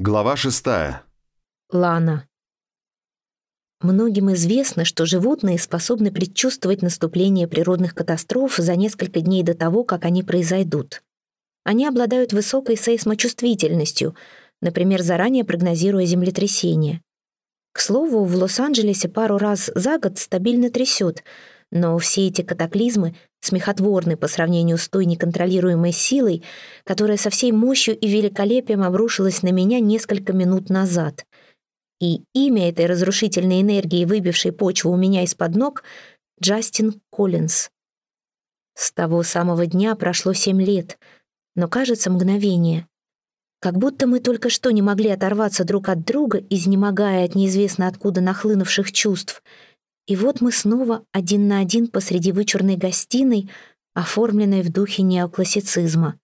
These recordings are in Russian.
Глава шестая. Лана. Многим известно, что животные способны предчувствовать наступление природных катастроф за несколько дней до того, как они произойдут. Они обладают высокой сейсмочувствительностью, например, заранее прогнозируя землетрясение. К слову, в Лос-Анджелесе пару раз за год стабильно трясет, но все эти катаклизмы смехотворны по сравнению с той неконтролируемой силой, которая со всей мощью и великолепием обрушилась на меня несколько минут назад. И имя этой разрушительной энергии, выбившей почву у меня из-под ног, Джастин Коллинз. С того самого дня прошло семь лет, но, кажется, мгновение. Как будто мы только что не могли оторваться друг от друга, изнемогая от неизвестно откуда нахлынувших чувств — и вот мы снова один на один посреди вычурной гостиной, оформленной в духе неоклассицизма.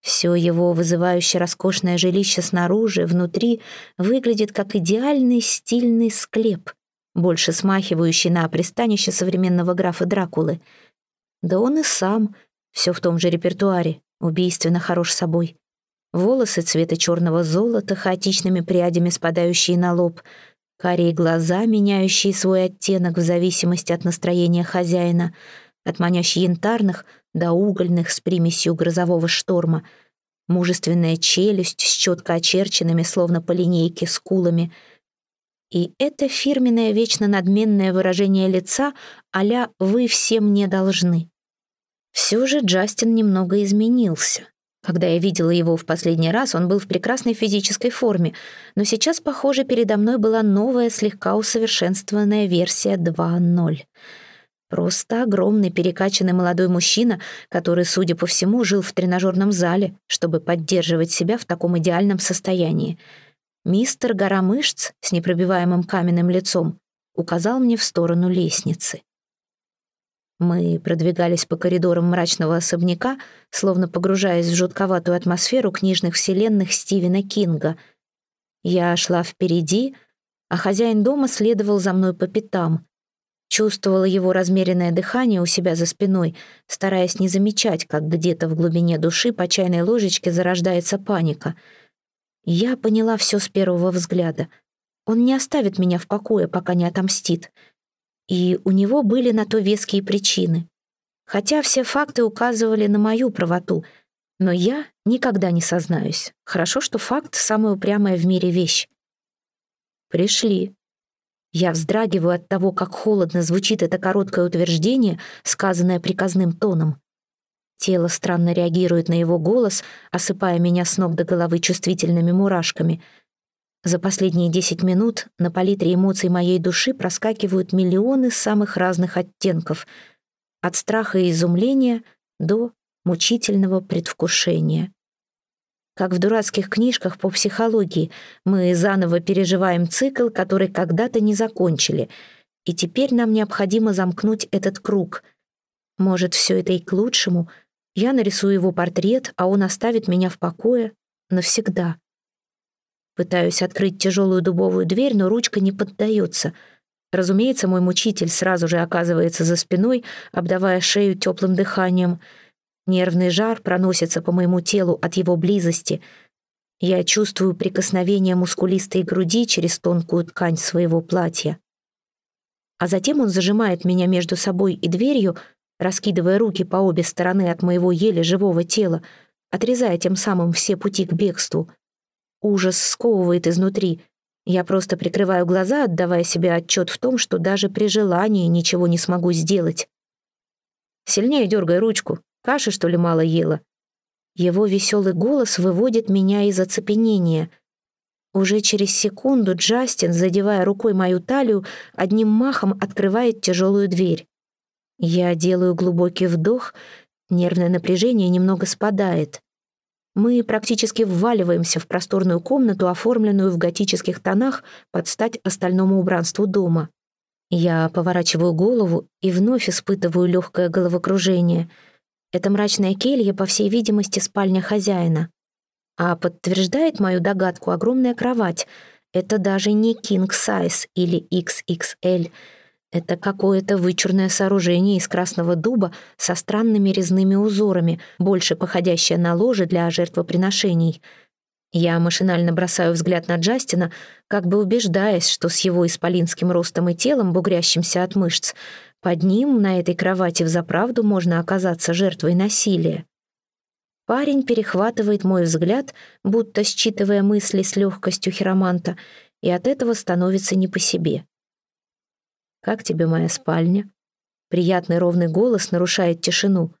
Все его вызывающе роскошное жилище снаружи, внутри, выглядит как идеальный стильный склеп, больше смахивающий на пристанище современного графа Дракулы. Да он и сам, все в том же репертуаре, убийственно хорош собой. Волосы цвета черного золота, хаотичными прядями спадающие на лоб — карие глаза, меняющие свой оттенок в зависимости от настроения хозяина, от манящих янтарных до угольных с примесью грозового шторма, мужественная челюсть с четко очерченными, словно по линейке, скулами. И это фирменное вечно надменное выражение лица а «вы все мне должны». Все же Джастин немного изменился. Когда я видела его в последний раз, он был в прекрасной физической форме, но сейчас, похоже, передо мной была новая, слегка усовершенствованная версия 2.0. Просто огромный перекачанный молодой мужчина, который, судя по всему, жил в тренажерном зале, чтобы поддерживать себя в таком идеальном состоянии. Мистер гора мышц с непробиваемым каменным лицом указал мне в сторону лестницы. Мы продвигались по коридорам мрачного особняка, словно погружаясь в жутковатую атмосферу книжных вселенных Стивена Кинга. Я шла впереди, а хозяин дома следовал за мной по пятам. Чувствовала его размеренное дыхание у себя за спиной, стараясь не замечать, как где-то в глубине души по чайной ложечке зарождается паника. Я поняла все с первого взгляда. Он не оставит меня в покое, пока не отомстит — и у него были на то веские причины. Хотя все факты указывали на мою правоту, но я никогда не сознаюсь. Хорошо, что факт — самая упрямая в мире вещь. Пришли. Я вздрагиваю от того, как холодно звучит это короткое утверждение, сказанное приказным тоном. Тело странно реагирует на его голос, осыпая меня с ног до головы чувствительными мурашками — за последние десять минут на палитре эмоций моей души проскакивают миллионы самых разных оттенков, от страха и изумления до мучительного предвкушения. Как в дурацких книжках по психологии, мы заново переживаем цикл, который когда-то не закончили, и теперь нам необходимо замкнуть этот круг. Может, все это и к лучшему. Я нарисую его портрет, а он оставит меня в покое навсегда. Пытаюсь открыть тяжелую дубовую дверь, но ручка не поддается. Разумеется, мой мучитель сразу же оказывается за спиной, обдавая шею теплым дыханием. Нервный жар проносится по моему телу от его близости. Я чувствую прикосновение мускулистой груди через тонкую ткань своего платья. А затем он зажимает меня между собой и дверью, раскидывая руки по обе стороны от моего еле живого тела, отрезая тем самым все пути к бегству — Ужас сковывает изнутри. Я просто прикрываю глаза, отдавая себе отчет в том, что даже при желании ничего не смогу сделать. Сильнее дергай ручку. Каши, что ли, мало ела? Его веселый голос выводит меня из оцепенения. Уже через секунду Джастин, задевая рукой мою талию, одним махом открывает тяжелую дверь. Я делаю глубокий вдох, нервное напряжение немного спадает. Мы практически вваливаемся в просторную комнату, оформленную в готических тонах под стать остальному убранству дома. Я поворачиваю голову и вновь испытываю легкое головокружение. Это мрачная келья, по всей видимости, спальня хозяина. А подтверждает мою догадку огромная кровать. Это даже не king size или XXL — это какое-то вычурное сооружение из красного дуба со странными резными узорами, больше походящее на ложе для жертвоприношений. Я машинально бросаю взгляд на Джастина, как бы убеждаясь, что с его исполинским ростом и телом, бугрящимся от мышц, под ним на этой кровати взаправду можно оказаться жертвой насилия. Парень перехватывает мой взгляд, будто считывая мысли с легкостью хироманта, и от этого становится не по себе. «Как тебе моя спальня?» Приятный ровный голос нарушает тишину.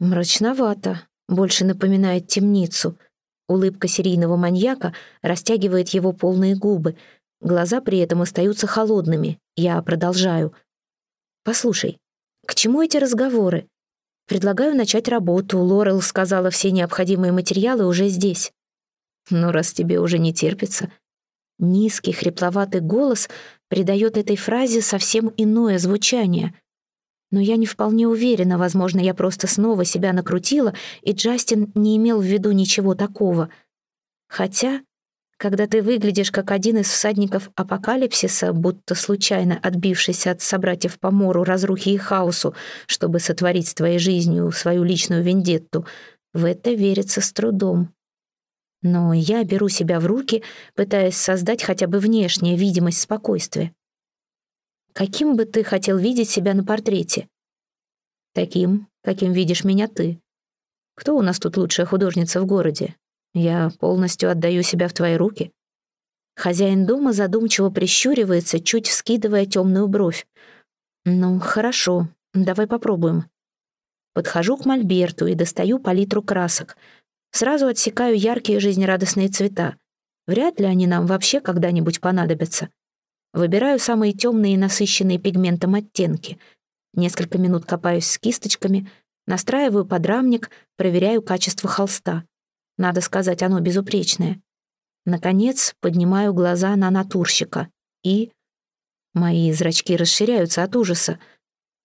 Мрачновато, больше напоминает темницу — Улыбка серийного маньяка растягивает его полные губы. Глаза при этом остаются холодными. Я продолжаю. «Послушай, к чему эти разговоры? Предлагаю начать работу. Лорел сказала, все необходимые материалы уже здесь». «Ну, раз тебе уже не терпится». Низкий, хрипловатый голос придает этой фразе совсем иное звучание — но я не вполне уверена, возможно, я просто снова себя накрутила, и Джастин не имел в виду ничего такого. Хотя, когда ты выглядишь как один из всадников апокалипсиса, будто случайно отбившийся от собратьев по мору, разрухи и хаосу, чтобы сотворить с твоей жизнью свою личную вендетту, в это верится с трудом. Но я беру себя в руки, пытаясь создать хотя бы внешнюю видимость спокойствия. Каким бы ты хотел видеть себя на портрете? Таким, каким видишь меня ты. Кто у нас тут лучшая художница в городе? Я полностью отдаю себя в твои руки. Хозяин дома задумчиво прищуривается, чуть вскидывая темную бровь. Ну, хорошо, давай попробуем. Подхожу к мольберту и достаю палитру красок. Сразу отсекаю яркие жизнерадостные цвета. Вряд ли они нам вообще когда-нибудь понадобятся. Выбираю самые темные и насыщенные пигментом оттенки. Несколько минут копаюсь с кисточками, настраиваю подрамник, проверяю качество холста. Надо сказать, оно безупречное. Наконец, поднимаю глаза на натурщика. И... Мои зрачки расширяются от ужаса.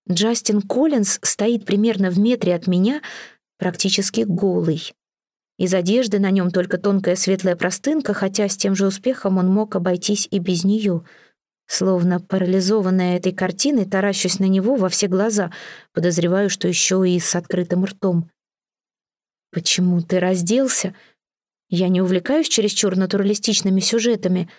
Джастин Коллинз стоит примерно в метре от меня, практически голый. Из одежды на нем только тонкая светлая простынка, хотя с тем же успехом он мог обойтись и без нее — Словно парализованная этой картиной, таращусь на него во все глаза, подозреваю, что еще и с открытым ртом. «Почему ты разделся? Я не увлекаюсь чересчур натуралистичными сюжетами».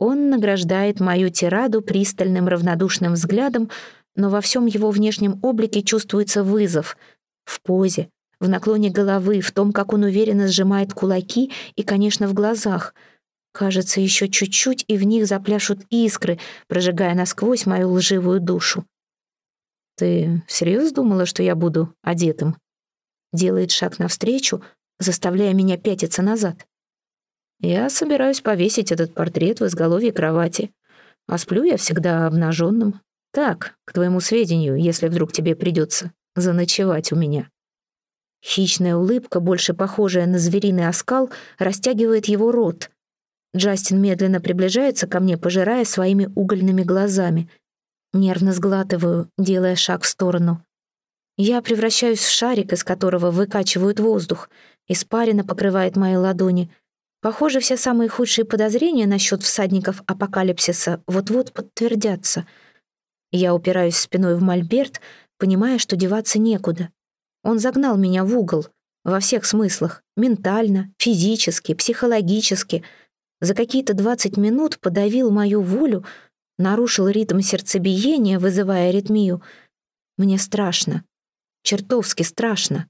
Он награждает мою тираду пристальным равнодушным взглядом, но во всем его внешнем облике чувствуется вызов. В позе, в наклоне головы, в том, как он уверенно сжимает кулаки и, конечно, в глазах — Кажется, еще чуть-чуть, и в них запляшут искры, прожигая насквозь мою лживую душу. «Ты всерьез думала, что я буду одетым?» Делает шаг навстречу, заставляя меня пятиться назад. «Я собираюсь повесить этот портрет в изголовье кровати, а сплю я всегда обнаженным. Так, к твоему сведению, если вдруг тебе придется заночевать у меня». Хищная улыбка, больше похожая на звериный оскал, растягивает его рот — Джастин медленно приближается ко мне, пожирая своими угольными глазами. Нервно сглатываю, делая шаг в сторону. Я превращаюсь в шарик, из которого выкачивают воздух. Испарина покрывает мои ладони. Похоже, все самые худшие подозрения насчет всадников апокалипсиса вот-вот подтвердятся. Я упираюсь спиной в мольберт, понимая, что деваться некуда. Он загнал меня в угол, во всех смыслах, ментально, физически, психологически — за какие-то двадцать минут подавил мою волю, нарушил ритм сердцебиения, вызывая аритмию. Мне страшно, чертовски страшно.